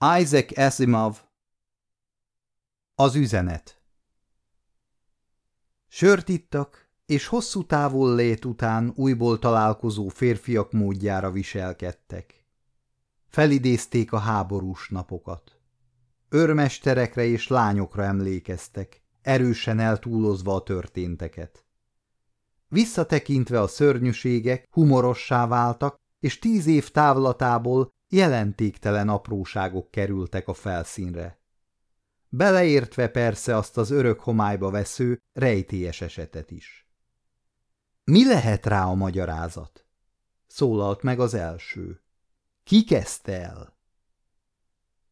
Isaac Asimov Az üzenet Sört ittak, és hosszú távol lét után újból találkozó férfiak módjára viselkedtek. Felidézték a háborús napokat. Örmesterekre és lányokra emlékeztek, erősen eltúlozva a történteket. Visszatekintve a szörnyűségek humorossá váltak, és tíz év távlatából jelentéktelen apróságok kerültek a felszínre. Beleértve persze azt az örök homályba vesző, rejtélyes esetet is. Mi lehet rá a magyarázat? Szólalt meg az első. Ki kezdte el?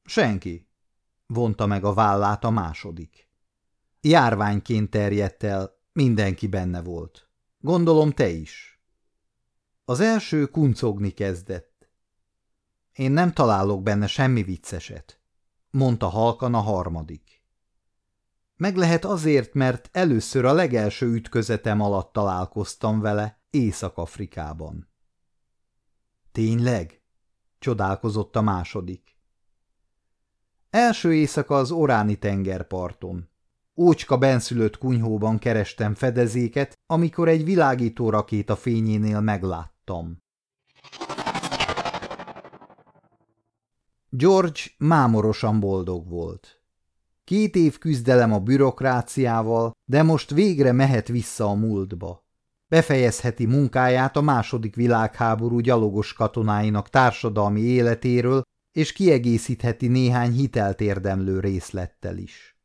Senki, vonta meg a vállát a második. Járványként terjedt el, mindenki benne volt. Gondolom te is. Az első kuncogni kezdett. Én nem találok benne semmi vicceset, mondta halkan a harmadik. Meg lehet azért, mert először a legelső ütközetem alatt találkoztam vele Észak-Afrikában. Tényleg? csodálkozott a második. Első éjszaka az Oráni tengerparton. Ócska benszülött kunyhóban kerestem fedezéket, amikor egy világító rakéta fényénél megláttam. George mámorosan boldog volt. Két év küzdelem a bürokráciával, de most végre mehet vissza a múltba. Befejezheti munkáját a második világháború gyalogos katonáinak társadalmi életéről, és kiegészítheti néhány hitelt érdemlő részlettel is.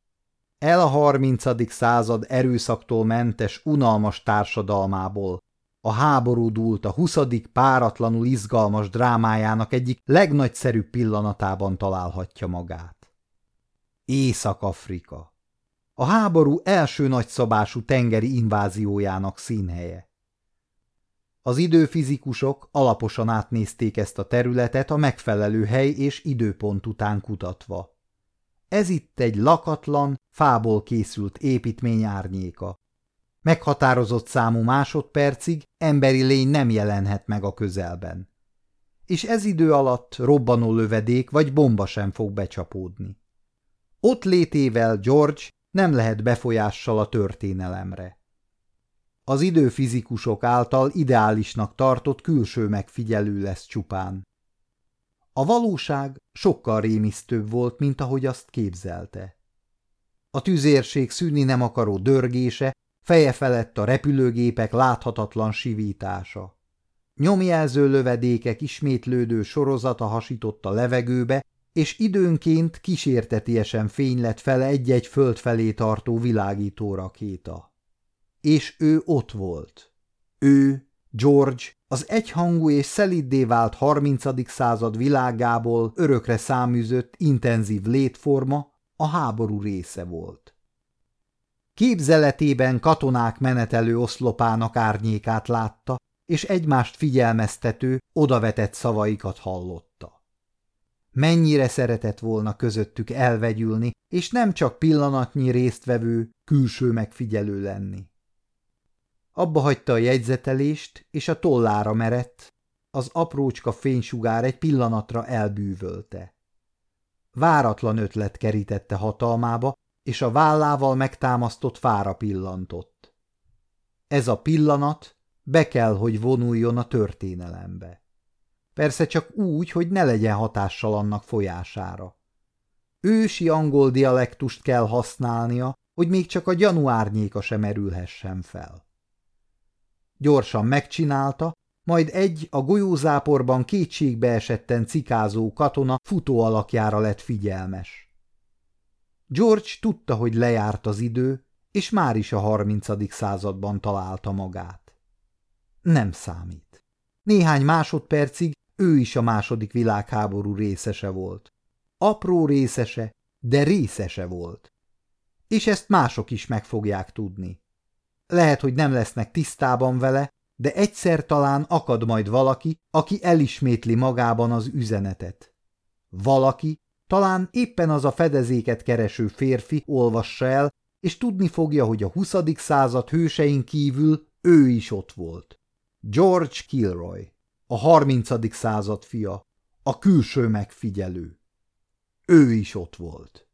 El a harmincadik század erőszaktól mentes, unalmas társadalmából, a háború dúlt a huszadik páratlanul izgalmas drámájának egyik legnagyszerűbb pillanatában találhatja magát. Észak-Afrika. A háború első nagyszabású tengeri inváziójának színhelye. Az időfizikusok alaposan átnézték ezt a területet a megfelelő hely és időpont után kutatva. Ez itt egy lakatlan, fából készült építmény árnyéka. Meghatározott számú másodpercig emberi lény nem jelenhet meg a közelben. És ez idő alatt robbanó lövedék vagy bomba sem fog becsapódni. Ott létével George nem lehet befolyással a történelemre. Az időfizikusok által ideálisnak tartott külső megfigyelő lesz csupán. A valóság sokkal rémisztőbb volt, mint ahogy azt képzelte. A tüzérség szűnni nem akaró dörgése feje felett a repülőgépek láthatatlan sivítása. Nyomjelző lövedékek ismétlődő sorozata hasított a levegőbe, és időnként kísértetiesen fény lett fele egy-egy föld felé tartó világító rakéta. És ő ott volt. Ő, George, az egyhangú és szeliddé vált 30. század világából örökre száműzött intenzív létforma a háború része volt. Képzeletében katonák menetelő oszlopának árnyékát látta, és egymást figyelmeztető, odavetett szavaikat hallotta. Mennyire szeretett volna közöttük elvegyülni, és nem csak pillanatnyi résztvevő, külső megfigyelő lenni. Abba hagyta a jegyzetelést, és a tollára merett, az aprócska fénysugár egy pillanatra elbűvölte. Váratlan ötlet kerítette hatalmába, és a vállával megtámasztott fára pillantott. Ez a pillanat be kell, hogy vonuljon a történelembe. Persze csak úgy, hogy ne legyen hatással annak folyására. Ősi angol dialektust kell használnia, hogy még csak a gyanúárnyéka sem merülhessen fel. Gyorsan megcsinálta, majd egy a golyózáporban kétségbe esetten cikázó katona futó alakjára lett figyelmes. George tudta, hogy lejárt az idő, és már is a harmincadik században találta magát. Nem számít. Néhány másodpercig ő is a második világháború részese volt. Apró részese, de részese volt. És ezt mások is meg fogják tudni. Lehet, hogy nem lesznek tisztában vele, de egyszer talán akad majd valaki, aki elismétli magában az üzenetet. Valaki, talán éppen az a fedezéket kereső férfi olvassa el, és tudni fogja, hogy a 20. század hősein kívül ő is ott volt. George Kilroy, a 30. század fia, a külső megfigyelő. Ő is ott volt.